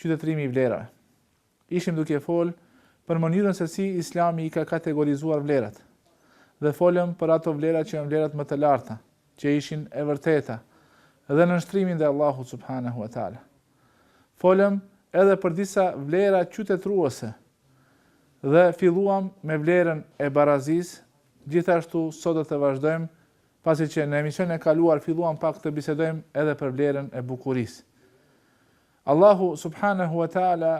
qytetërimi i vlerave. Ishim duke folë për mënyrën se si Islami i ka kategorizuar vlerat. Dhe folëm për ato vlera që janë vlerat më të larta, që ishin e vërteta, dhe nënshtrimin ndaj Allahut subhanehu ve teala. Folëm edhe për disa vlera qytetëruese dhe filluam me vlerën e barazisë, gjithashtu sot do të vazhdojmë, pasi që në emisionin e kaluar filluam pak të bisedojmë edhe për vlerën e bukurisë. Allahu subhanehu wa ta'ala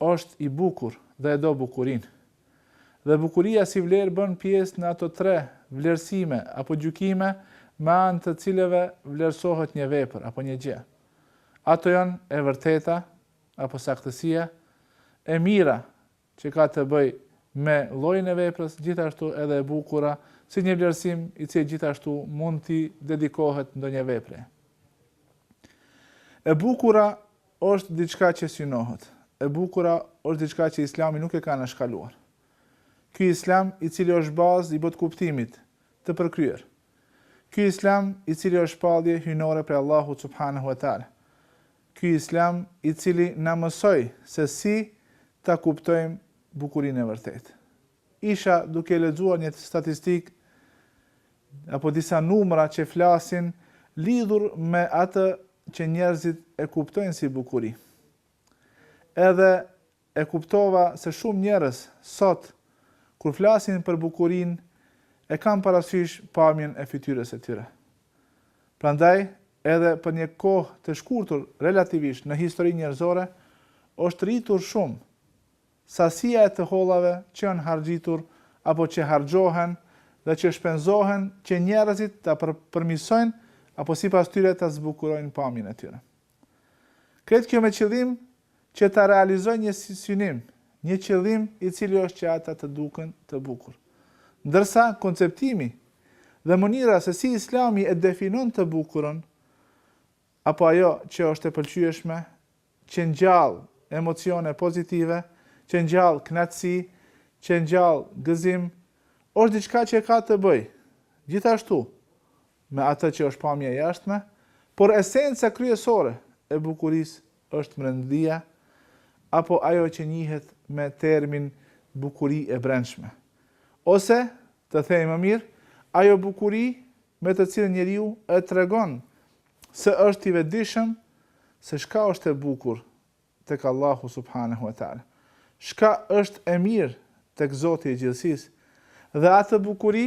është i bukur dhe e do bukurinë. Dhe bukuria si vlerë bën pjesë në ato tre vlerësime apo gjykime me anë të cilave vlerësohet një vepër apo një gjë. Ato janë e vërteta apo saktësia, e mira që ka të bëjë me llojin e veprës, gjithashtu edhe e bukura, si një vlerësim i cili gjithashtu mund t'i dedikohet ndonjë vepre. E bukura është diçka që synohet. E bukura është diçka që Islami nuk e ka anashkaluar. Ky Islam, i cili është bazë i botëkuptimit të përkryer, Ky Islam, i cili është shpallje hyjnore prej Allahut subhanehu ve teala. Ky Islam, i cili na mësoi se si ta kuptojmë bukurinë e vërtetë. Isha duke lexuar një statistikë apo disa numra që flasin lidhur me atë që njerëzit e kuptojnë si bukuri. Edhe E kuptova se shumë njerëz sot kur flasin për bukurinë e kanë parasysh pamjen e fytyrës së tyre. Prandaj edhe për një kohë të shkurtur relativisht në historinë njerëzore është rritur shumë sasia e të hollave që janë harxhitur apo që harxhohen dhe që shpenzohen që njerëzit ta përmirësojnë apo sipas tyre ta zbukurojnë pamjen e tyre. Krejt kjo me qëllim që ta realizojnë një synim, një qëllim i cili është që ata të duken të bukur. Ndërsa konceptimi dhe mënyra se si Islami e definon të bukurën, apo ajo që është e pëlqyeshme, që ngjall emocione pozitive, që ngjall kënaqësi, që ngjall gëzim, është diçka që ka të bëjë, gjithashtu, me atë që është pamja e jashtme, por esenca kryesore e bukurisë është mrendia apo ajo që njihet me termin bukuri e brendshme. Ose, të themi më mirë, ajo bukuri me të cilën njeriu e tregon se është i vedijshëm se çka është e bukur tek Allahu subhanehu ve teala. Çka është e mirë tek Zoti i gjithësisë dhe atë bukuri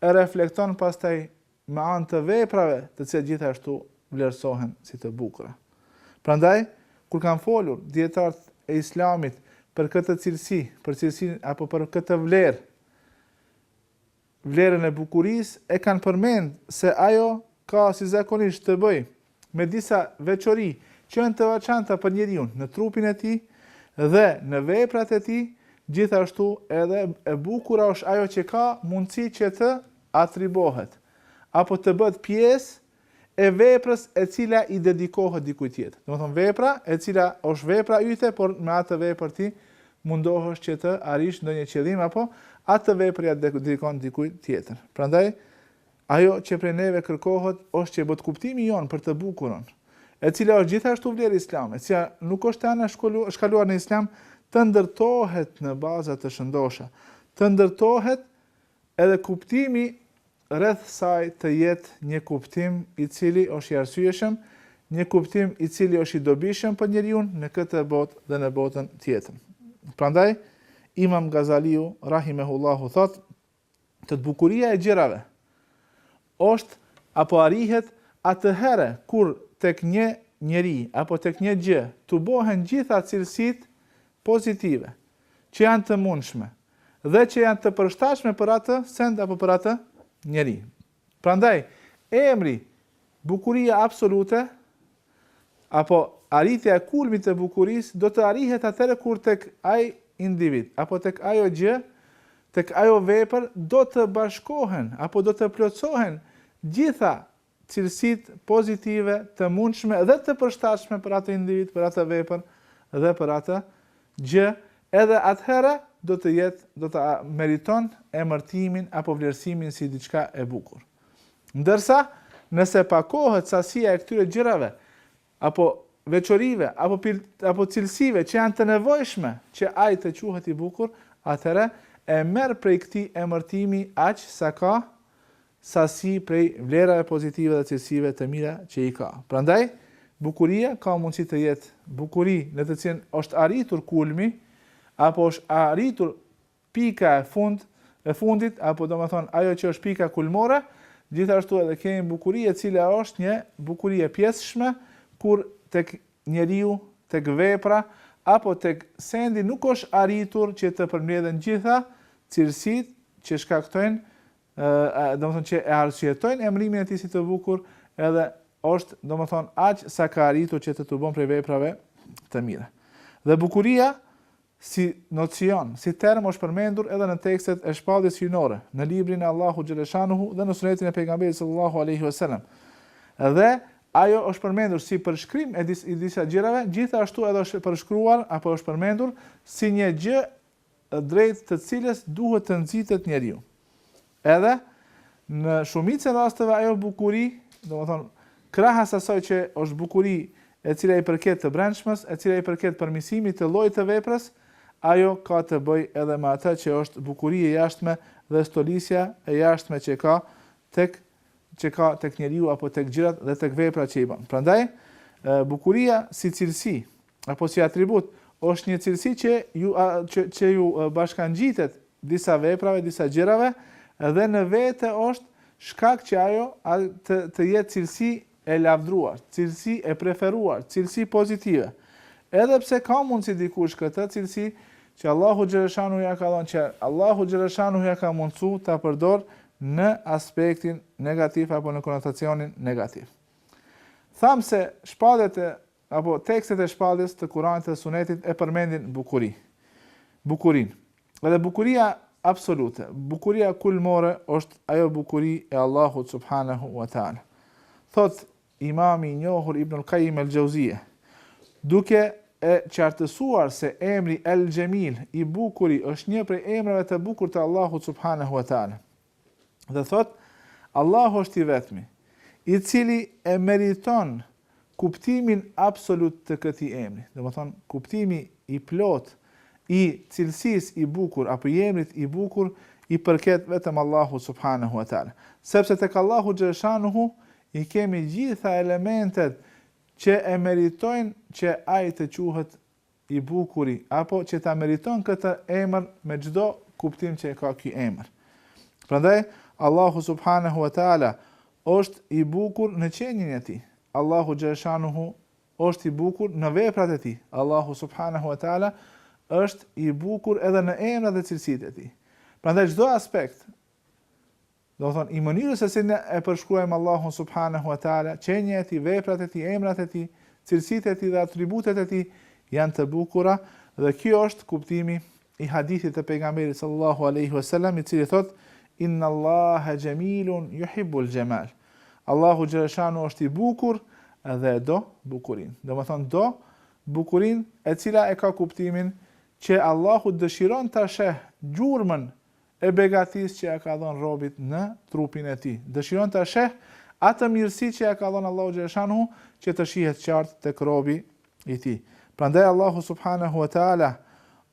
e reflekton pastaj me anë të veprave të cilat gjithashtu vlerësohen si të bukura. Prandaj, kur kanë folur dijetarët e Islamit për këtë cilësi, për cilësinë apo për këtë vlerë, Vlerën e bukurisë e kanë përmend se ajo ka si zakonisht të bëjë me disa veçori që janë të veçanta për njeriun në trupin e tij dhe në veprat e tij, gjithashtu edhe e bukura është ajo që ka mundësi që të atribuohet apo të bëhet pjesë e veprës e cila i dedikohet dikujt tjetër. Domethënë vepra e cila është vepra yte, por me atë vepër ti mundohesh që të arrish ndonjë qëllim apo atë vepër ja dedikon dikujt tjetër. Prandaj ajo që prej neve kërkohet është që botëkuptimi jonë për të bukurën, e cila është gjithashtu vlerë islame, e cila nuk është e anashkaluar në Islam, të ndërtohet në baza të shëndosha, të ndërtohet edhe kuptimi rreth saj të jetë një kuptim i cili është i arsyeshëm, një kuptim i cili është i dobishëm për njeriun në këtë botë dhe në botën tjetër. Prandaj, Imam Gazaliu, rahimehullahu, thotë, thotë bukuria e gjërave është apo arrihet atëherë kur tek një njeri apo tek një gjë tubohen gjitha cilësitë pozitive që janë të mundshme dhe që janë të përshtatshme për atë send apo për atë njeri. Prandaj, emri bukuria absolute apo arritja e kulmit të bukurisë do të arrihet atëherë kur tek ai individ apo tek ajo gjë, tek ajo vepër do të bashkohen apo do të plotësohen gjitha cilësitë pozitive të mundshme dhe të përshtatshme për atë individ, për atë vepër dhe për atë gjë, edhe atëherë do të jetë, do ta meriton emërtimin apo vlerësimin si diçka e bukur. Ndërsa, nëse pakohet sasia e këtyre gjërave, apo veçorive, apo apo cilësive që janë të nevojshme që ai të quhet i bukur, atëherë e merr prej këtij emërtimi aq sa ka sasi prej vlerave pozitive dhe cilësive të mira që i ka. Prandaj, bukuria ka mundësi të jetë bukuri në të cilën është arritur kulmi, apo është arritur pika e fund e fundit, apo domethënë ajo që është pika kulmore, gjithashtu edhe kemi bukuri e cila është një bukuri e pjesshme, kur tek njeriu, tek vepra, apo tek sendi nuk është arritur që të përmbledhen gjitha cilësitë që shkaktojnë domethënë që e arsyetojnë emërimin e tij si të bukur, edhe është, domethënë, aq sa ka arritur që të tubon prej veprave të mira. Dhe bukuria si nocion, si term është përmendur edhe në tekstet e shpalljes hyjnore, në librin e Allahut xheleshanuhu dhe në sunetin e pejgamberit sallallahu aleyhi vësallam. Dhe ajo është përmendur si përshkrim e dis, i disa gjërave, gjithashtu edhe është përshkruar, apo është përmendur, si një gjë drejt të cilës duhet të nxitet njeriu. Edhe në shumicën e rasteve ajo bukuri, domethënë krahas asaj që është bukuri e cila i përket të brendshmës, e cila i përket përmisimit të llojit të veprës, ajo ka të bëjë edhe me atë që është bukuri e jashtme dhe stolisja e jashtme që ka tek, që ka tek njeriu apo tek gjërat dhe tek veprat që i bën. Prandaj bukuria si cilësi apo si atribut, është një cilësi që ju që që ju bashkangjitet disa veprave, disa gjërave dhe në vete është shkak që ajo të të jetë cilësi e lavdruar, cilësi e preferuar, cilësi pozitive. Edhe pse ka mundësi dikush këtë cilësi që Allahu xheleshanu ja ka dhënë, që Allahu xheleshanu ja ka mundësu ta përdor në aspektin negativ apo në konotacionin negativ. Thamë se shpalljet e Apo, tekstet e shpalljes të Kuranit dhe Sunetit e përmendin bukuri, bukurinë. Dhe bukuria absolute, bukuria kulmore është ajo bukuri e Allahut subhanehu ue teala. Thotë Imami i njohur Ibnul Kajjim el-Xhauzije, duke e qartësuar se emri El-Xhemil, i bukuri, është një prej emrave të bukur të Allahut subhanehu ue teala. Dhe thotë, Allahu është i vetmi, i cili e meriton kuptimin absolut të këtij emri. Domethënë, kuptimi i plot i cilësisë i bukur, apo i emrit i bukur, i përket vetëm Allahu subhanahu wa ta'ala. Sepse tek Allahu xheleshanuhu, i kemi gjitha elementet që e meritojnë që ai të quhet i bukuri apo që ta meriton këtë emër me çdo kuptim që e ka ky emër. Prandaj Allahu subhanehu ve teala është i bukur në qenien e tij. Allahu xhaleshanuhu është i bukur në veprat e tij. Allahu subhanehu ve teala është i bukur edhe në emrat dhe cilësitë e tij. Prandaj çdo aspekt Domethënë, i mënyrës se si ne e përshkruajmë Allahun subhanehu ue teala, qenia e Tij, veprat e Tij, emrat e Tij, cilësitë e Tij dhe atributet e Tij janë të bukura dhe kjo është kuptimi i hadithit të Pejgamberit sallallahu alejhi ue selam i cili thotë, Inna Allahe xhemilun juhibbul xhemal. Allahu xheleshanu është i bukur dhe e do bukurinë. Domethënë do bukurinë e cila e ka kuptimin që Allahu dëshiron ta sheh gjurmën e begatisë që ia ka dhënë robit në trupin e tij. Dëshiron ta sheh atë mirësi që ia ka dhënë Allahu xhaleshanhu që të shihet qartë tek robi i tij. Prandaj Allahu subhanehu ve teala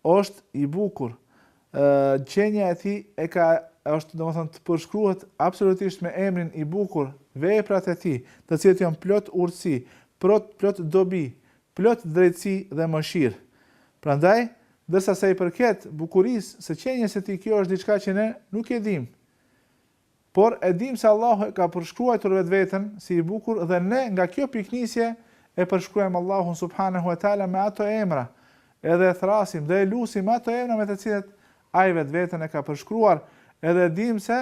është i bukur, qenia e tij e ka, është domethënë të përshkruhet absolutisht me emrin i bukur, veprat e tij, të cilat janë plot urtësi, plot plot dobi, plot drejtësi dhe mëshirë. Prandaj, ndërsa sa i përket bukurisë së qenies së tij kjo është diçka që ne nuk e dimë, por e dimë se Allahu e ka përshkruajtur vetveten si i bukur dhe ne nga kjo pikënisje e përshkruajmë Allahun subhanehu ve teala me ato emra, edhe e thrasim dhe e lusim me ato emra me të cilat Ai vetveten e ka përshkruar, edhe e dimë se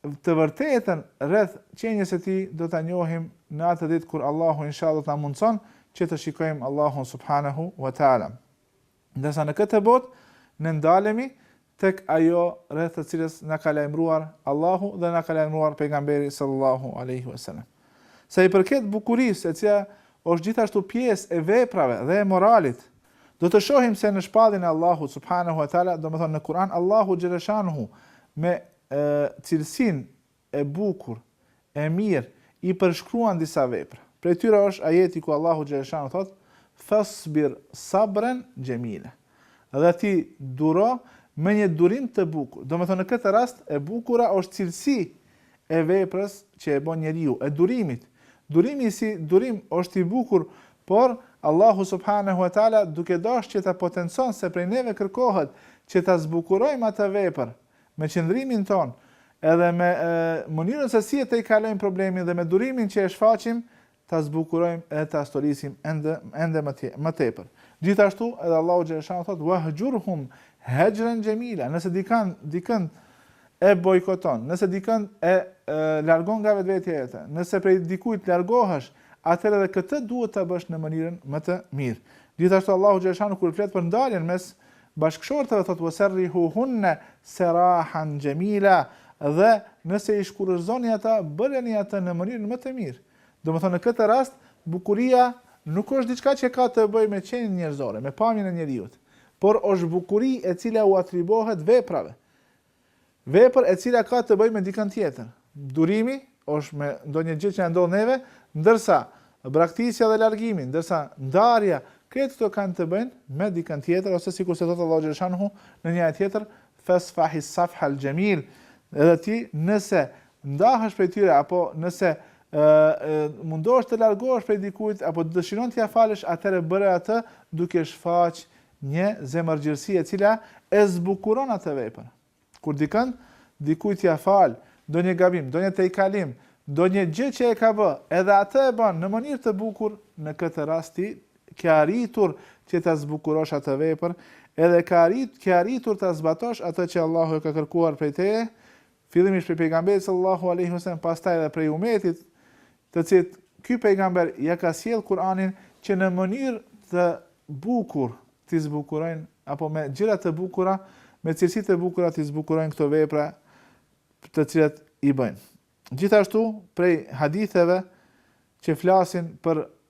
Të vërtetën rreth qenies së tij do ta njohim në atë ditë kur Allahu inshallah do të na mundëson që ta shikojmë Allahun subhanehu ue teala. Ndërsa në këtë botë ne ndalemi tek ajo rreth të cilës na ka lajmëruar Allahu dhe na ka lajmëruar pejgamberi sallallahu alaihi wasallam. Sa i përket bukurisë e cila është gjithashtu pjesë e veprave dhe e moralit, do të shohim se në shpalljen e Allahut subhanehu ue teala, domethënë në Kur'an Allahu xheleshanuhu me cilësinë e bukur, e mirë, i përshkruan disa vepra. Prej tyre është ajeti ku Allahu xhaleshanu thotë, Fasbir sabran jamila, Dhe ti duro me një durim të bukur. Domethënë në këtë rast e bukura është cilësi e veprës që e bën njeriu, e durimit. Durimi si durim është i bukur, por Allahu subhanehu ve teala duke dashtë që ta potencon se prej neve kërkohet që ta zbukurojmë atë vepër, me qëndrimin tonë, edhe me mënyrën se si e tejkalojmë problemin dhe me durimin që e shfaqim, ta zbukurojmë edhe ta stolisim ende ende më te, më tepër. Gjithashtu, edhe Allahu xhaleshanu thotë: "Wahjurhum hajran jamila", nëse dikan dikënd e bojkoton, nëse dikënd e, e largon nga vetvetja jote, nëse prej dikujt largohesh, atëherë edhe këtë duhet ta bësh në mënyrën më të mirë. Gjithashtu Allahu xhaleshanu kur flet për ndarjen mes bashkëshortëve thotë wasarrihuhunna serahan jamila dhe nëse i shkurërzoni ata bëjeni atë në mënyrën më të mirë. Domethënë në këtë rast bukuria nuk është diçka që ka të bëjë me qenien njerëzore, me pamjen e njeriut, por është bukuri e cila u atribuohet veprave. Vepër e cila ka të bëjë me dikënd tjetër. Durimi është me ndonjë gjë që na ndodh neve, ndërsa braktisja dhe largimi, ndërsa ndarja, krejt këto kanë të bëjnë me dikënd tjetër ose sikurse thotë Allahu xhaleshanhu në një ajet tjetër, Fesfahis safhal jamil, edhe ti nëse ndahesh prej tyre apo nëse mundohesh të largohesh prej dikujt apo dëshiron t'ia falësh atëherë bëre atë duke shfaq Një zemërgjërsi e cila e zbukuron atë vepër. Kur dikënd, dikujt t'ia fal, ndonjë gabim, ndonjë tejkalim, ndonjë gjë që e ka bë, edhe atë e bën në mënyrë të bukur, në këtë rast ti ke arritur që ta zbukurosh atë vepër, edhe ke arrit, ke arritur ta zbatosh atë që Allahu e ka kërkuar prej teje, fillimisht prej Pejgamberit sallallahu alejhi wasallam, pastaj edhe prej umetit, të cilit ky pejgamber ia ka sjellë Kur'anin që në mënyrë të bukur t'i zbukurojnë apo me gjëra të bukura, me cilësi të bukura t'i zbukurojnë këto vepra të cilat i bëjnë. Gjithashtu, prej haditheve që flasin për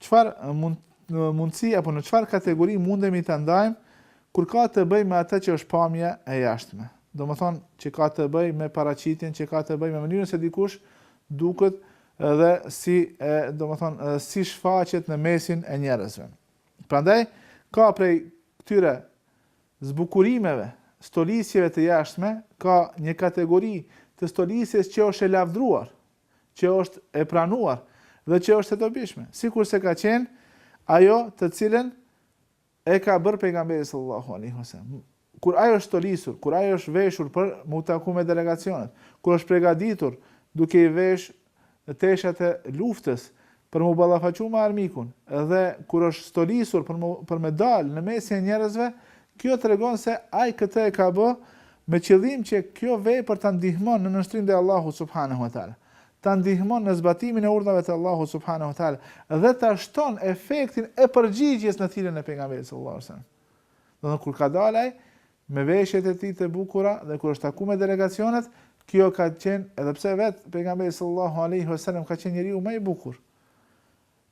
Çfarë mundësi apo në çfarë kategori mundemi ta ndajmë kur ka të bëjë me atë që është pamje e jashtme? Domethënë, që ka të bëjë me paraqitjen, që ka të bëjë me mënyrën se dikush duket dhe si, domethënë, si shfaqet në mesin e njerëzve. Prandaj, ka prej këtyre zbukurimeve, stolisjeve të jashtme, ka një kategori të stolisjes që është e lavdëruar, që është e pranuar dhe që është e dobishme, sikurse ka qenë ajo të cilën e ka bërë pejgamberi sallallahu alaihi wasallam. Kur ai është stolisur, kur ai është veshur për mu taku me delegacionet, kur është pregaditur duke i vesh teshat e luftës, për mu ballafaqu me armikun dhe kur është stolisur për mu për me dalë në mesin e njerëzve kjo tregon se ai këtë e ka bë me qëllim që kjo vepër ta ndihmon në nënshtrim ndaj Allahut subhanehu ve teala ta ndihmon në zbatimin e urdhrave të Allahut subhanehu ve teala dhe ta shton efektin e përgjigjes në thirrjen e pejgamberit sallallahu alejhi ve sellem do të thonë kur ka dalë ai me veshjet e tij të bukura dhe kur është taku me delegacionet, kjo ka qenë, edhe pse vet pejgamberi sallallahu alejhi ve sellem ka qenë njeriu më i bukur,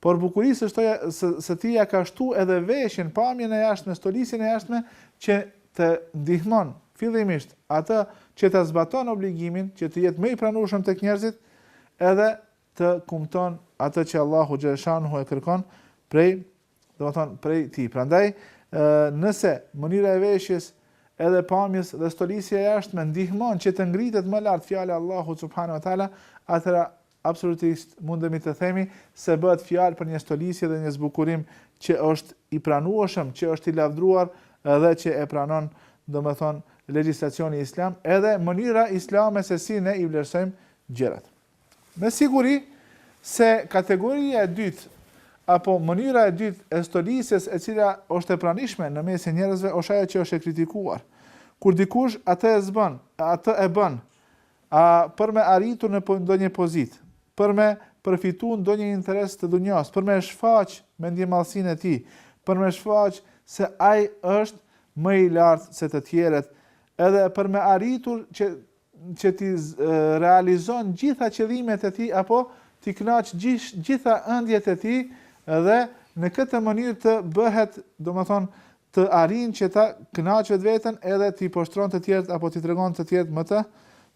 por bukurisë së, së tij ja ka shtu edhe veshjen, pamjen e jashtme, stolisjen e jashtme që të ndihmon fillimisht atë që ta zbaton obligimin, që të jetë më i pranueshëm tek njerëzit, edhe të kumton atë që Allahu xhaleshanhu e kërkon prej Domethënë prej tij. Prandaj, nëse mënyra e veshjes, edhe pamjes dhe stolisja e jashtme ndihmon që të ngritet më lart fjala e Allahut subhanahu wa taala, atëra absolutisht mundemi të themi se bëhet fjalë për një stolisje dhe një zbukurim që është i pranueshëm, që është i lavdruar dhe që e pranon, domethënë, legjislacioni islam, edhe mënyra islame se si ne i vlerësojmë gjërat. Me siguri se kategoria e dytë apo mënyra e dytë e stolisjes e cila është e pranishme në mesin e njerëzve është ajo që është e kritikuar. Kur dikush atë e bën, atë e bën, a për me arritur në ndonjë pozitë, për me përfitu ndonjë interes të dunjas, për me shfaq mendjemadhësinë e tij, për me shfaq se ai është më i lartë se të tjerët, edhe për me arritur që që t'i realizon gjitha qëllimet e tij apo t'i kënaqë gjitha ëndjet e tij dhe në këtë mënyrë të bëhet, domethënë, të arrijë që ta kënaqë vetveten edhe t'i poshtëron të tjerët apo t'i tregon të tjerët më të,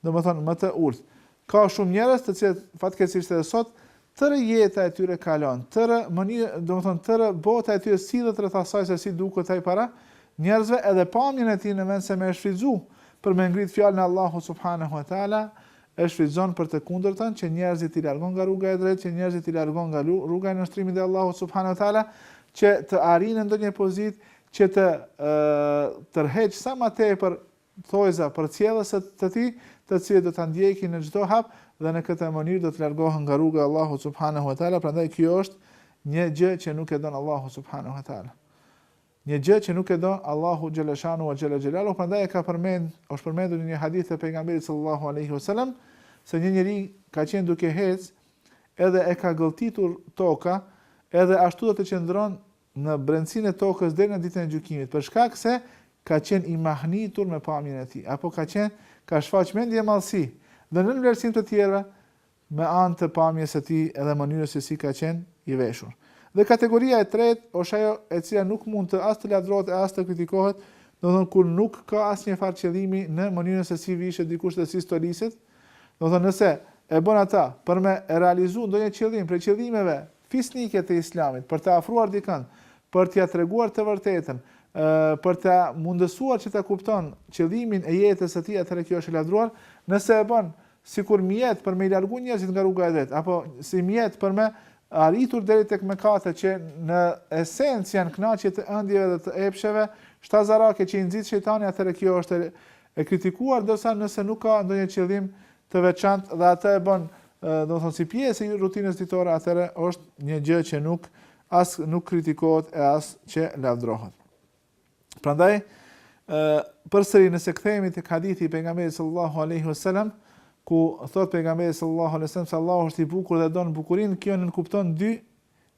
domethënë, më të ulët. Ka shumë njerëz të cilët fatkeqësisht edhe sot Tërë jeta e tyre kalon, tërë mënyrë, domethënë tërë bota e tyre sillet rreth asaj se si duket ai para njerëzve edhe pamjen e tij në vend se me e shfrytëzu për me ngrit fjalën e Allahut subhanehu ve teala e shfrytëzon për të kundërtën që njerëzit i largon nga rruga e drejtë që njerëzit i largon nga rruga e nënshtrimit ndaj Allahut subhanehu ve teala që të arrijë në ndonjë pozitë që të tërheqë sa më tepër thonjëza përcjellës të tij, të cilët do ta ndjekin në çdo hap dhe në këtë mënyrë do të largohen nga rruga e Allahut subhanehu ve teala, prandaj kjo është një gjë që nuk e don Allahu subhanehu ve teala. Një gjë që nuk e don Allahu xheleshanu ve xhele xhelalu, prandaj e ka përmend, është përmendur në një hadith të pejgamberit sallallahu alaihi wasallam se një njeri ka qenë duke ec edhe e ka gëlltitur toka, edhe ashtu do të qëndron në brendësinë e tokës deri në ditën e gjykimit për shkak se ka qenë i mahnitur me pamjen e tij, apo ka qenë, ka shfaq mendjemadhësi dhe nënvlerësim të tjerëve me anë të pamjes së tij dhe mënyrës se si ka qenë i veshur. Dhe kategoria e tretë është ajo e cila nuk mund të as të lavdërohet e as të kritikohet, domethënë kur nuk ka asnjë farë qëllimi në mënyrën se si vishet dikush dhe si stoliset, domethënë nëse e bën ata për me realizu ndonjë qëllim prej qëllimeve fisnike të Islamit, për ta afruar dikënd, për t'ia treguar të vërtetën, për ta mundësuar që ta kupton qëllimin e jetës së tij, atëherë kjo është e lavdëruar, nëse e bën sikur mjet për me i largu njerëzit nga rruga e drejtë, apo si mjet për me arritur deri tek mëkatet që në esencë janë kënaqje të ëndjeve dhe të epsheve shtazarake që i nxit shejtani, atëherë kjo është e kritikuar, ndërsa nëse nuk ka ndonjë qëllim të veçantë dhe atë e bën domethënë si pjesë e rutinës ditore atëherë është një gjë që nuk as nuk kritikohet e as që lavdrohet. Prandaj ë përsëri nëse kthehemi tek hadithi i pejgamberit sallallahu alaihi wasallam ku thot pejgamberi sallallahu alaihi wasallam se Allahu është i bukur dhe don bukurinë, kjo nënkupton dy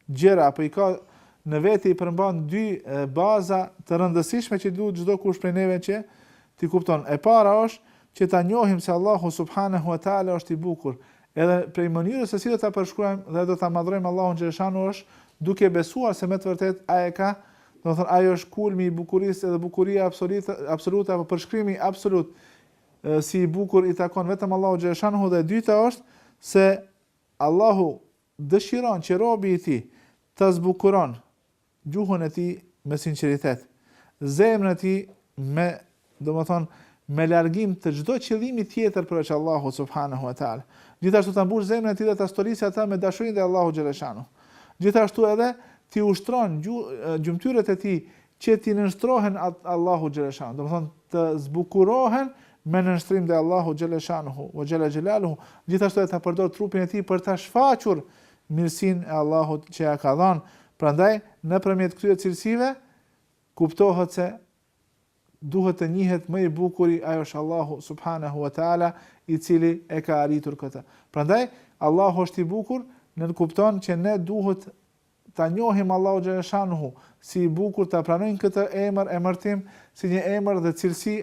gjëra apo i ka në vete i përmban dy baza të rëndësishme që duhet çdokush prej neve që t'i kupton. E para është që ta njohim se Allahu subhanehu ve teala është i bukur. Edhe prej mënyrës se si do ta përshkruajmë dhe do ta madhrojmë Allahun xheleshanu është duke besuar se me të vërtetë Ai e ka, domethënë Ai është kulmi i bukurisë edhe bukuria absolute, absolute apo përshkrimi absolut si i bukur i takon vetëm Allahut xheleshanu dhe e dyta është se Allahu Dëshiron që robi i Tij ta zbukuron gjuhën e tij me sinqeritet, zemrën e tij me, domethënë, me largim të çdo qëllimi tjetër përveç Allahut subhanehu ve teala. Gjithashtu ta mbushë zemrën e tij dhe ta stolisë atë me dashurinë ndaj Allahut xheleshanuhu. Gjithashtu edhe t'i ushtron gjymtyrët e tij Që t'i nënshtrohen Allahut xheleshanuhu, domethënë të zbukurohen me nënshtrim ndaj Allahut xheleshanuhu, wa jalla jalaluhu, gjithashtu edhe ta përdorë trupin e tij për ta shfaqur mirësinë e Allahut që ia ka dhënë. Prandaj, nëpërmjet këtyre cilësive kuptohet se duhet të njihet më i bukuri, ajo është Allahu subhanahu wa taala, i cili e ka arritur këtë. Prandaj, Allahu është i bukur, nënkupton që ne duhet Ta njohim Allahu Xheleshanuhu si i bukur, ta pranojmë këtë emër, emërtim, si një emër dhe cilësi,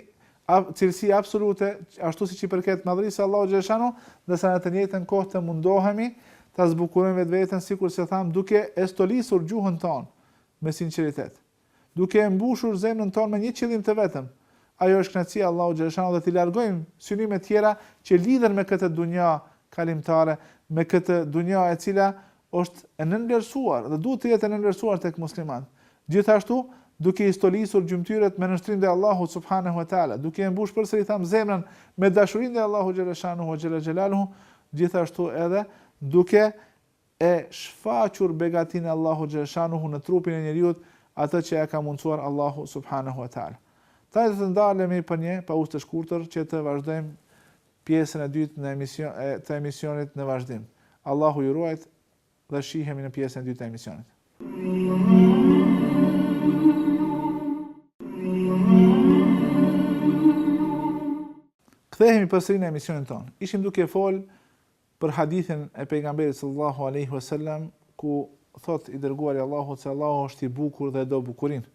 cilësi absolute, ashtu siç i përket madhërisë së Allahut Xheleshanuhu, ndërsa në të njëjtën kohë të mundohemi ta zbukurojmë vetveten sikurse thamë duke e stolisur gjuhën tonë me sinqeritet. duke e mbushur zemrën tonë me një qëllim të vetëm, ajo është kënaqësia e Allahut xhaleshanu dhe t'i largojmë synimet tjera që lidhen me këtë dunja kalimtare, me këtë dunja e cila është e nënvlerësuar dhe duhet të jetë e nënvlerësuar tek muslimanët. Gjithashtu, duke i stolisur gjymtyrët me nënshtrim ndaj Allahut subhanehu ve teala, duke e mbushë përsëri thamë zemrën me dashuri ndaj Allahut xhaleshanu ve xhela xhelaluhu, gjithashtu edhe duke e shfaqur begatinë e Allahut xheleshanuhu në trupin e njeriut atë që ia ka mundësuar Allahu subhanehu ve teala. Tani do të ndalemi për një pauzë të shkurtër që të vazhdojmë pjesën e dytë në emision e të emisionit në vazhdim. Allahu ju ruajt dhe shihemi në pjesën e dytë të emisionit. Kthehemi përsëri në emisionin tonë. Ishim duke fol Për hadithin e Pejgamberit sallallahu alejhi ve sellem ku thotë i dërguari i Allahut se Allahu është i bukur dhe e do bukurinë.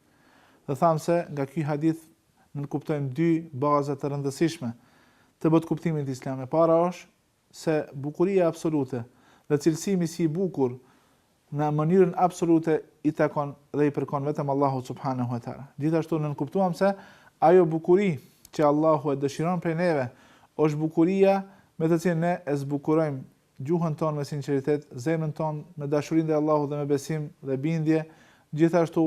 Dhe thamë se nga ky hadith nënkuptojmë dy baza të rëndësishme të botëkuptimit të islamit. E para është se bukuria absolute dhe cilësimi si i bukur në mënyrën absolute i takon dhe i përkon vetëm Allahut subhanehu ve teala. Gjithashtu nënkuptuam se ajo bukuri që Allahu e dëshiron prej neve është bukuria me të cilën ne e zbukurojmë gjuhën tonë me sinqeritet, zemrën tonë me dashuri ndaj Allahut dhe me besim dhe bindje, gjithashtu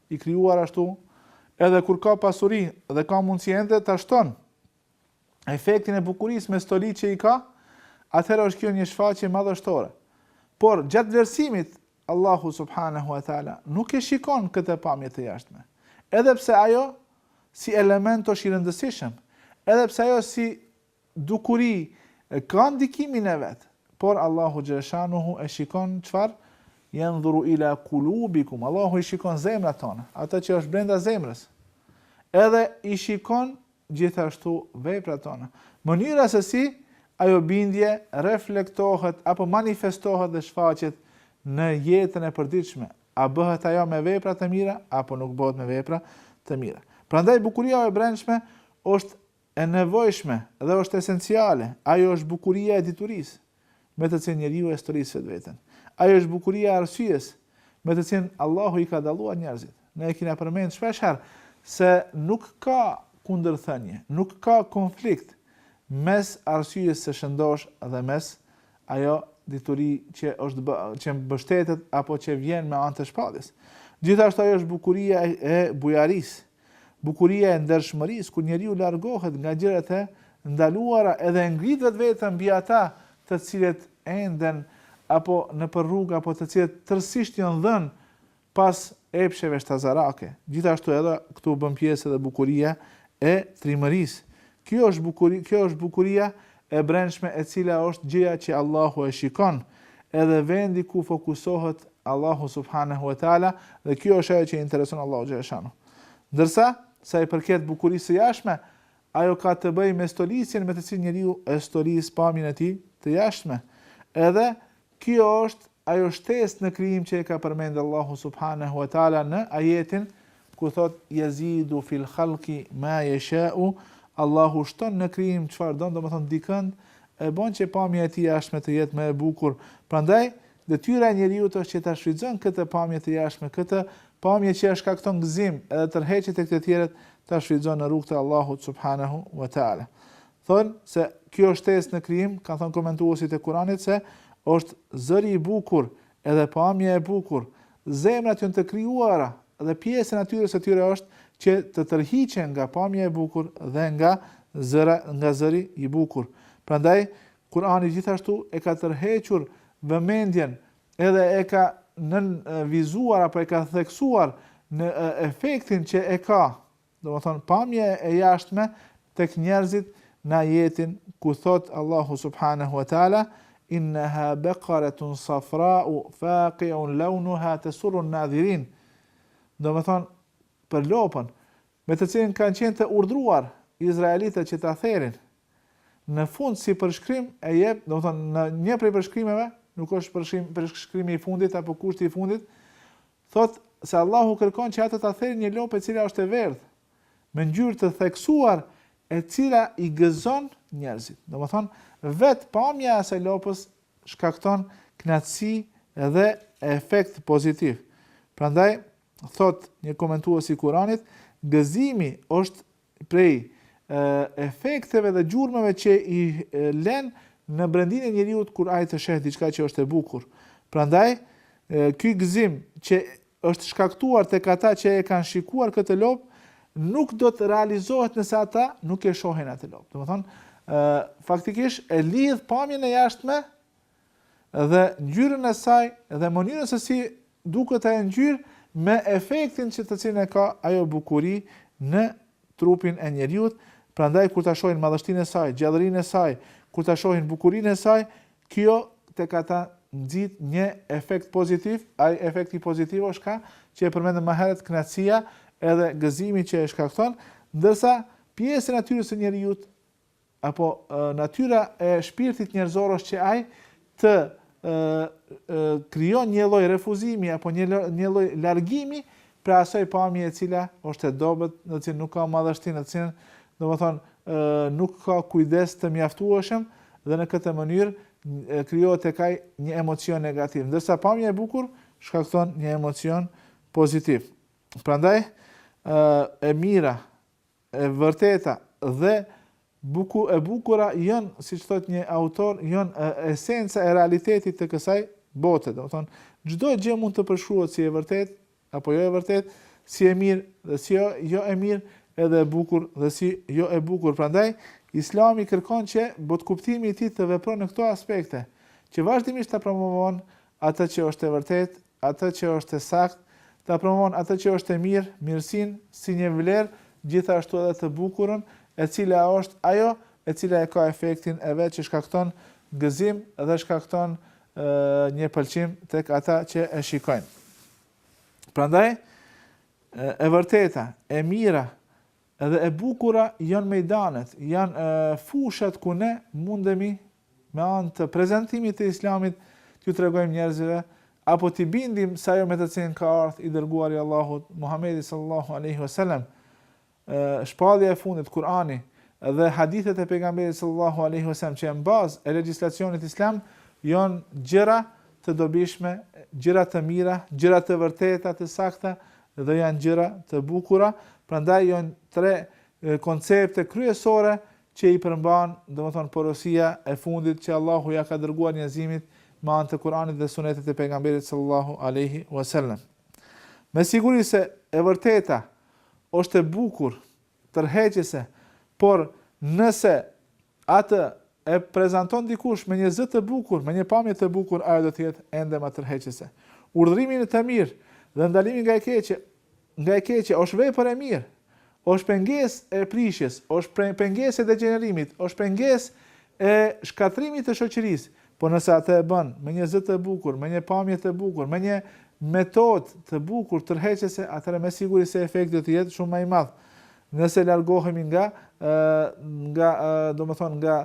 i krijuar ashtu, edhe kur ka pasuri dhe ka mundësi ende ta shton efektin e bukurisë me stolitë që i ka, atëherë është kjo një shfaqje madhështore. Por gjatë vlerësimit Allahu subhanahu wa taala nuk e shikon këtë pamje të jashtme. Edhe pse ajo si element është i rëndësishëm, edhe pse ajo si Dukuri ka ndikimin e vet, por Allahu xheleshanuhu e shikon çfarë, Yandhuru ila kulubikum, Allahu i shikon zemrat tona, atë që është brenda zemrës. Edhe i shikon gjithashtu veprat tona. Mënyra se si ajo bindje reflektohet apo manifestohet dhe shfaqet në jetën e përditshme, a bëhet ajo me vepra të mira apo nuk bëhet me vepra të mira. Prandaj bukuria e brendshme është E nevojshme dhe është esenciale, ajo është bukuria e diturisë, me të cilën njeriu e stolis vetveten. Ajo është bukuria e arsyes, me të cilën Allahu i ka dalluar njerëzit. Ne e kena përmend shpesh herë se nuk ka kundërthënie, nuk ka konflikt mes arsyes së shëndoshë dhe mes ajo dituri që është bë, që mbështetet apo që vjen me anë të shpalljes. Gjithashtu ajo është bukuria e bujarisë, Bukuria e ndershmërisë kur njeriu largohet nga gjërat e ndaluara edhe e ngrit vetvetën mbi ata të cilët enden apo nëpër rrugë apo të cilët tërësisht janë dhënë pas epsheve shtazarake. Gjithashtu edhe këtu bën pjesë edhe bukuria e trimërisë. Kjo është bukuri, kjo është bukuria e brendshme e cila është gjëja që Allahu e shikon, edhe vendi ku fokusohet Allahu subhanehu ve teala dhe kjo është ajo që i intereson Allahu xhaleshanu. Ndërsa, sa i përket bukurisë së jashtme, ajo ka të bëjë me stolisjen me të cilën njeriu e stolis pamjen e tij të jashtme. Edhe Kjo është ajo shtesë në krijim që e ka përmendë Allahu subhanehu ue teala në ajetin ku thotë, Yazidu fil khalqi ma yasha'u, Allahu shton në krijim çfarë don, domethënë dikënd e bën që pamja e tij e jashtme të jetë më e bukur. Prandaj, detyra e njeriut është që ta shfrytëzon këtë pamje të jashtme, këtë pamje që ia shkakton gëzim edhe tërheqje tek të tjerët, ta shfrytëzon në rrugë të Allahut subhanehu ue teala. Thonë se kjo është shtesë në krijim, kanë thënë komentuesit e Kuranit se është zëri i bukur edhe pamja e bukur. Zemrat janë të krijuara dhe pjesë e natyrës së tyre është që të tërhiqen nga pamja e bukur dhe nga zëra, nga zëri i bukur. Prandaj Kurani gjithashtu e ka tërhequr vëmendjen edhe e ka nënvizuar apo e ka theksuar efektin që e ka Domethënë pamja e jashtme tek njerëzit në ajetin ku thotë Allahu subhanehu ve teala, Inneha beqaretun safra'u faqi'un launuha tesurru nadhirin. Domethënë për lopën me të cilën kanë qenë të urdhëruar izraelitët që ta therin. Në fund si përshkrim e jep, domethënë në një prej përshkrimeve, nuk është përshkrim përshkrimi i fundit apo kushti i fundit, thotë se Allahu kërkon që ata ta therin një lopë e cila është e verdhë, me ngjyrë të theksuar, e cila i gëzon njerëzit. Domethënë, vetë pamja e asaj lopës shkakton kënaqësi dhe efekt pozitiv. Prandaj, thotë një komentues i Kuranit, gëzimi është prej efekteve dhe gjurmëve që i len në brendinë e njeriut kur ai e sheh diçka që është e bukur. Prandaj, ky gëzim që është shkaktuar tek ata që e kanë shikuar këtë lopë nuk do të realizohet nëse ata nuk e shohin atë lopë. Domethënë, faktikisht e lidh pamjen e jashtme dhe ngjyrën e saj dhe mënyrën se si duket ajo ngjyrë me efektin që të cilin e ka ajo bukuri në trupin e njeriut, prandaj kur ta shohin madhështinë e saj, gjallërinë e saj, kur ta shohin bukurinë e saj, kjo tek ata nxit një efekt pozitiv, ai efekti pozitiv është kjo që e përmendëm më herët kënaqësia edhe gëzimi që e shkakton, ndërsa pjesë e natyrës së njeriut apo natyra e shpirtit njerëzor është që ai të krijon një lloj refuzimi apo një një lloj largimi prej asaj pamje e cila është e dobët, në të cilën nuk ka madhështi, në të cilën, domethënë, nuk ka kujdes të mjaftueshëm dhe në këtë mënyrë krijohet tek ai një emocion negativ, ndërsa pamja e bukur shkakton një emocion pozitiv. Prandaj, e mira, e vërteta dhe buku e bukura janë, siç thotë një autor, janë esenca e realitetit të kësaj bote. Domethënë, çdo gjë mund të përshkruhet si e vërtetë apo jo e vërtetë, si e mirë dhe si jo, jo e mirë, edhe e bukur dhe si jo e bukur. Prandaj, Islami kërkon që botëkuptimi i tij të vepron në këto aspekte, që vazhdimisht ta promovon atë që është e vërtetë atë që është e saktë, ta promovon atë që është e mirë, mirësinë, si një vlerë, gjithashtu edhe të bukurën, e cila është ajo e cila e ka efektin e vet që shkakton gëzim dhe shkakton një pëlqim tek ata që e shikojnë. Prandaj e vërteta, e mira dhe e bukura janë mejdanet, janë fushat ku ne mundemi me anë të prezentimit të Islamit t'ju tregojmë njerëzve apo t'i bindim se ajo me të cilën ka ardhur i dërguari i Allahut, Muhamedi sallallahu alejhi ve sellem, shpallja e fundit, Kur'ani, dhe hadithet e pejgamberit sallallahu alejhi ve sellem që janë bazë e legjislacionit islam janë gjëra të dobishme, gjëra të mira, gjëra të vërteta, të sakta dhe janë gjëra të bukura, prandaj janë tre koncepte kryesore që i përmban, domethënë porosia e fundit që Allahu ia ka dërguar njerëzimit me anë të Kur'anit dhe Sunetit të Pejgamberit sallallahu alejhi ue sellem. Me siguri se e vërteta është e bukur, tërheqëse, por nëse atë e prezanton dikush me një zë të bukur, me një pamje të bukur, ajo do të jetë ende ma tërheqëse. Urdhërimi në të mirë dhe ndalimi nga e keqe Nga e keqe, është vepër e mirë. Është pengesë e prishjes, është pengesë e degjenerimit, është pengesë e shkatërrimit të shoqërisë, po nëse atë e bën me një zë të bukur, me një pamje të bukur, me një metodë të bukur tërheqëse, atëherë me siguri se efekti do të jetë shumë ma i madh. Nëse largohemi nga, nga, domethënë nga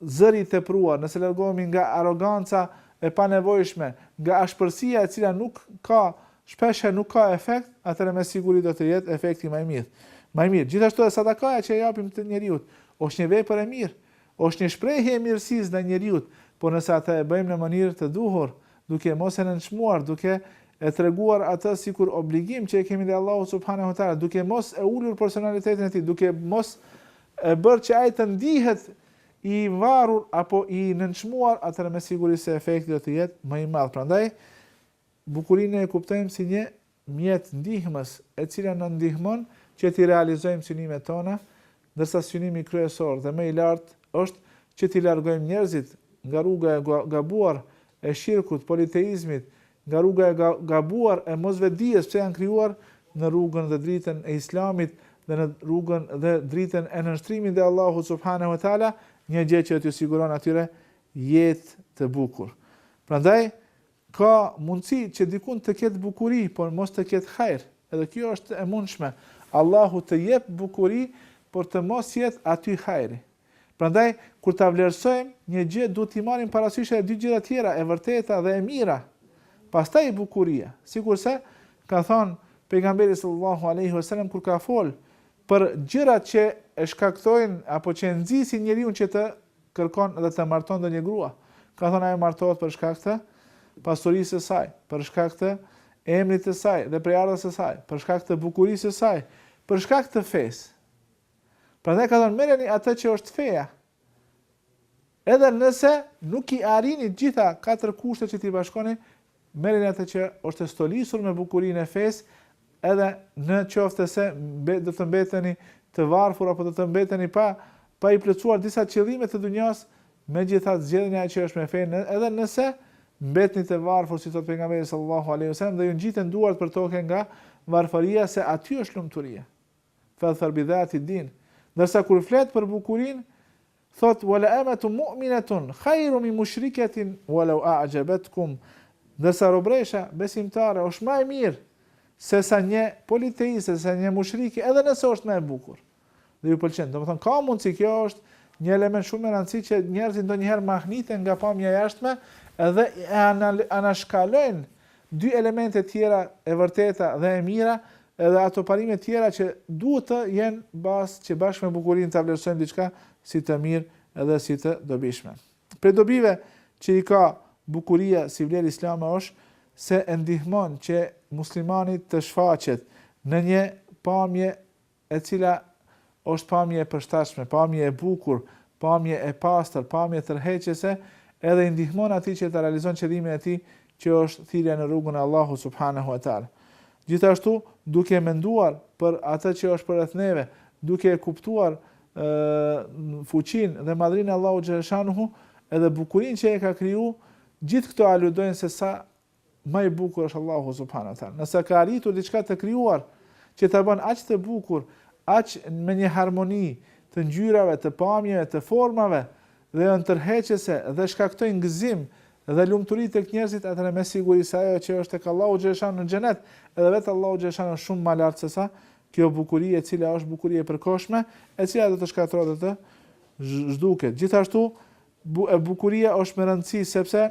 zëri i tepruar, nëse largohemi nga arroganca e panevojshme, nga ashpërsia e cila nuk ka, shpeshherë nuk ka efekt, atëherë me siguri do të jetë efekti më i mirë. Më i mirë. Gjithashtu edhe sadakaja që e japim te njeriu, është një vepër e mirë, është një shprehje e mirësisë ndaj njeriut, por nëse atë e bëjmë në mënyrë të duhur, duke mos e nënçmuar, duke e treguar atë sikur obligim që e kemi ndaj Allahut subhanehu teala, duke mos e ulur personalitetin e tij, duke mos e bërë që ai të ndihet i varur apo i nënçmuar, atëherë me siguri se efekti do të jetë më i madh. Prandaj, bukurinë e kuptojmë si një mjet ndihmës, e cila na ndihmon që t'i realizojmë synimet tona, ndërsa synimi kryesor dhe më i lartë është që t'i largojmë njerëzit nga rruga e gabuar e shirkut, politeizmit, nga rruga e gabuar e mosvetëdijes pse janë krijuar në rrugën dhe dritën e Islamit dhe në rrugën dhe dritën e nënshtrimit ndaj Allahut subhane ue teala, një gjë që do t'ju siguron atyre jetë të bukur. Prandaj ka mundësi që dikund të ketë bukuri, por mos të ketë hajr, edhe kjo është e mundshme, Allahu të jep bukuri, por të mos jetë aty hajri. Prandaj, kur ta vlerësojmë një gjë duhet t'i marrim parasysh edhe dy gjërat tjera, e vërteta dhe e mira, pastaj bukuria. Sikurse ka thënë Pejgamberi sallallahu alejhi ve selem kur ka fol për gjërat që e shkaktojnë apo që e nxisin njeriun që të kërkon dhe të marton ndonjë grua. Ka thënë ajo martohet për shkak të pasurisë së saj, për shkak të emrit të saj dhe prejardhjes së saj, për shkak të bukurisë së saj, për shkak të fesë. Prandaj ka thënë merreni atë që është feja. Edhe nëse nuk i arrini të gjitha katër kushtet që t'i bashkoni, merreni atë që është e stolisur me bukurinë e fesë, edhe në qoftë se do të mbeteni të varfër apo do të mbeteni pa pa i plotësuar disa qëllime të dynjasë, megjithatë zgjedhni atë që është me fe, edhe nëse mbetni të varfër, si thot pejgamberi sallallahu alaihi wasallam, dhe ju ngjiten duart për tokë nga varfëria se aty është lumturia. Fadhfar bi dhati din. Ndërsa kur flet për bukurinë, thotë wala amatun mu'minatun khairun min mushrikatin walau a'jabatkum. Ndërsa robresha besimtare është më e mirë sesa një politeiste, sesa një mushrike, edhe nëse është më e bukur dhe ju pëlqen. Domethënë ka mundësi kjo është një element shumë i rëndësishëm që njerëzit ndonjëherë mahniten nga pamja e jashtme dhe e anashkalojnë Dy elemente tjera e vërteta dhe e mira edhe ato parime tjera që duhet të jenë bazë që bashkë me bukurinë ta vlerësojmë diçka si të mirë edhe si të dobishme. Prej dobive që i ka bukuria si vlerë islame është se e ndihmon që muslimani të shfaqet në një pamje E cila është pamje e përshtatshme, pamje e bukur, pamje e pastër, pamje tërheqëse, edhe i ndihmon atij që ta realizon qëllimin e tij, që është thirrja në rrugën e Allahut subhanehu ue teala. Gjithashtu, duke menduar për atë që është përreth neve, duke e kuptuar fuqinë dhe madhrinë e Allahut xhaleshanuhu, edhe bukurinë që e ka kriju, gjithë këto aludojnë se sa Më i bukur është Allahu subhanahu wa taala. Nëse ka arritur diçka të krijuar që ta bën aq të bukur, aq me një harmoni të ngjyrave, të pamjeve, të formave dhe janë tërheqëse dhe shkaktojnë gëzim dhe lumturi tek njerëzit, atëherë me siguri se ajo që është tek Allahu xhaleshanu në xhenet, edhe vetë Allahu xhaleshanu është shumë më lart sesa kjo bukuri e cila është bukuri e përkohshme, e cila do të shkatërrohet dhe të zhduket. Gjithashtu, E bukuria është me rëndësi sepse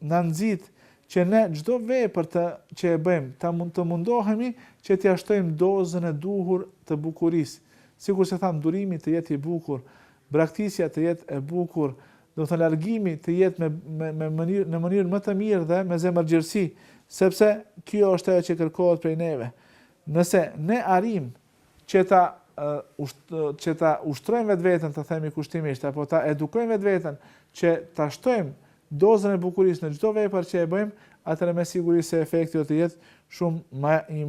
na nxit që ne çdo vepër të që e bëjmë ta të mundohemi që t'ia shtojmë dozën e duhur të bukurisë. Sikurse thamë durimi të jetë i bukur, braktisja të jetë e bukur, domethënë largimi të jetë me me me mënyrë në mënyrë më të mirë dhe me zemërgjerësi, sepse kjo është ajo që kërkohet prej neve. Nëse ne arrijmë që ta që ta ushtrojmë vetveten, ta themi kushtimisht, apo ta edukojmë vetveten që ta shtojmë dozën e bukurisë në çdo vepër që e bëjmë, atëherë me siguri se efekti do të jetë shumë më i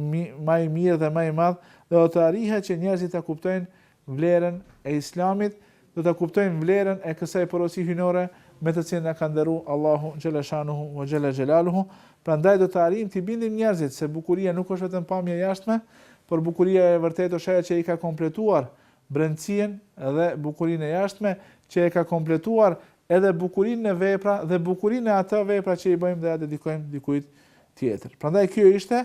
më i mirë dhe më i madh dhe do të arrihet që njerëzit ta kuptojnë vlerën e Islamit do ta kuptojmë vlerën e kësaj porosi hyjnore me të cilën na ka nderuar Allahu xhelle shanuhu ve xhelle xhelaluhu, prandaj do të arrijmë t'i bindim njerëzit se bukuria nuk është vetëm pamja e jashtme, por bukuria e vërtetë është ajo që i ka kompletuar brendësinë dhe bukurinë e jashtme, që e ka kompletuar edhe bukurinë në vepra dhe bukurinë në ato vepra që i bëjmë dhe ja dedikojmë dikujt tjetër. Prandaj kjo ishte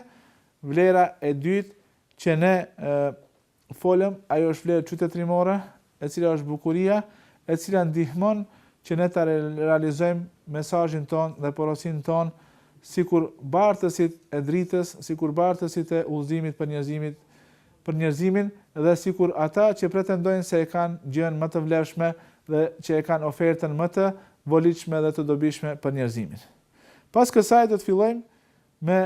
vlera e dytë që ne folëm, ajo është vlerë qytetërimore, e cila është bukuria, e cila ndihmon që ne ta realizojmë mesazhin tonë dhe porosinë tonë sikur bartësit e dritës, sikur bartësit e udhëzimit për njerëzimit, për njerëzimin dhe sikur ata që pretendojnë se e kanë gjënë më të vlefshme dhe që e kanë ofertën më të volitshme dhe të dobishme për njerëzimin. Pas kësaj do të fillojmë Me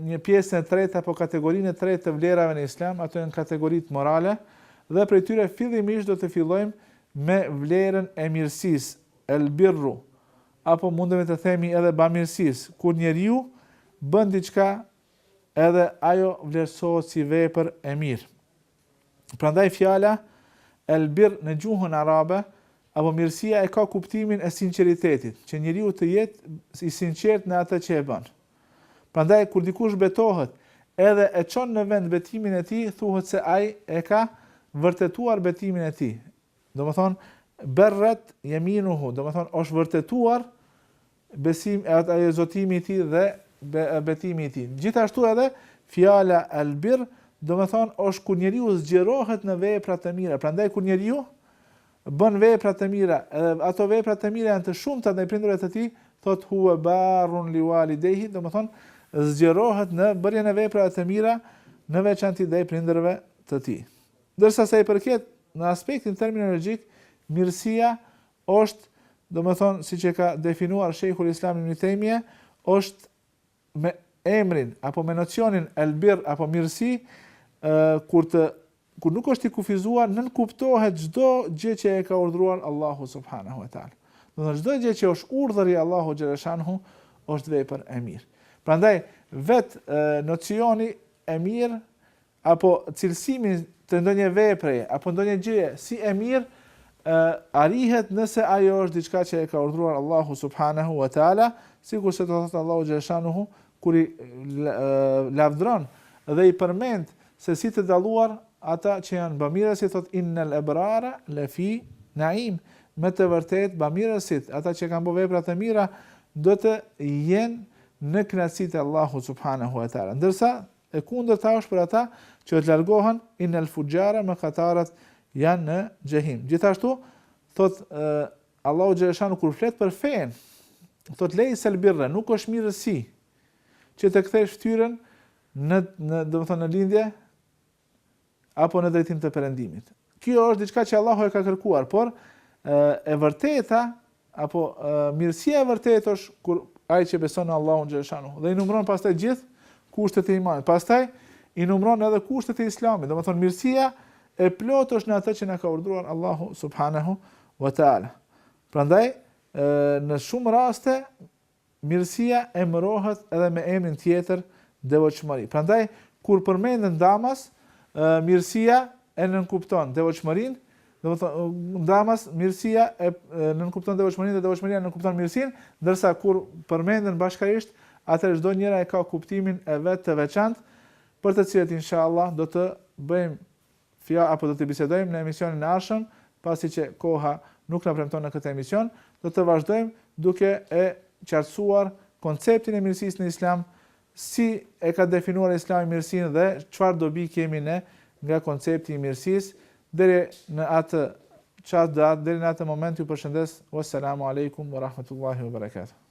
një pjesën e tretë apo kategorinë e tretë të vlerave në Islam, ato janë kategoritë morale, dhe prej tyre fillimisht do të fillojmë me vlerën e mirësisë, el birru, apo mundemi të themi edhe bamirësisë, kur njeriu bën diçka edhe ajo vlerësohet si vepër e mirë. Prandaj fjala El birr në gjuhën arabe apo mirësia e ka kuptimin e sinqeritetit, që njeriu të jetë i sinqertë në atë që e bën. Prandaj kur dikush betohet edhe e çon në vend betimin e tij thuhet se ai e ka vërtetuar betimin e tij. Domethënë berret jeminuhu, domethënë është vërtetuar besimi e at ai zotimi i tij dhe betimi i tij. Gjithashtu edhe fjala el birr domethënë është kur njeriu zgjerohet në vepra të mira. Prandaj kur njeriu bën vepra të mira, edhe ato vepra të mira janë të shumta ndaj prindërve të tij, thot huve barrun li validejhi, domethënë zgjerohet në bërjen e veprave të mira në veçanti ndaj prindërve të tij. Ndërsa sa i përket në aspektin terminologjik, mirësia është, domethënë, siç e ka definuar Shejhul Islam Ibn Tejmije, është me emrin apo me nocionin el-birr apo mirësi, ë kur të kur nuk është i kufizuar, nënkuptohet çdo gjë që e ka urdhëruar Allahu subhanahu wa taala. Domethënë çdo gjë që është urdhër i Allahu xhaleshanhu është vepër e mirë. Prandaj vet nocioni e mirë apo cilësimi të ndonjë vepreje apo ndonjë gjëje si e mirë ë arrihet nëse ajo është diçka që e ka urdhëruar Allahu subhanehu ue teala, sikurse të thotë Allahu xhaleshanuhu kur i lavdron dhe i përmend se si të dalluar ata që janë bamirësit thotë innel ebrara lefi naim, me të vërtetë bamirësit, ata që kanë bërë vepra të mira do të jenë në kënaqësitë e Allahut subhanehu ue teala. Ndërsa E kundërta është për ata që të largohen, Inna al-fujjara, mëkatarët janë në xhehim. Gjithashtu thotë Allahu xhaleshanu kur flet për fejen, thotë lejsel birre, nuk është mirësi që të kthesh fytyrën në në domethënë në lindje apo në drejtim të perëndimit. Kjo është diçka që Allahu e ka kërkuar, por e vërteta apo mirësia e vërtetë është kur ai që beson në Allahun xhashanu dhe i numëron pastaj gjithë kushtet e imanit. Pastaj i numëron edhe kushtet e Islamit. Domethënë mirësia e plotë është në atë që na ka urdhëruar Allahu subhanahu wa taala. Prandaj në shumë raste Mirësia emërohet edhe me emrin tjetër devotshmëri. Prandaj kur përmenden ndamas, mirësia e nënkupton devotshmërinë, domethënë ndamas, mirësia e nënkupton devotshmërinë dhe devotshmëria nënkupton mirësinë, ndërsa kur përmenden bashkarisht, atëherë çdo njëra e ka kuptimin e vet të veçantë, për të cilat inshallah do të bëjmë Fjalë apo do të bisedojmë në emisionin e ardhshëm, pasi që koha nuk na premton në këtë emision, do të vazhdojmë duke e qartësuar konceptin e mirësisë në Islam, si e ka definuar Islami mirësinë dhe çfarë dobi kemi ne nga koncepti i mirësisë, deri në atë çast, deri në atë moment ju përshëndes, Wassalamu Alejkum Warahmatullahi Wabarakatuh.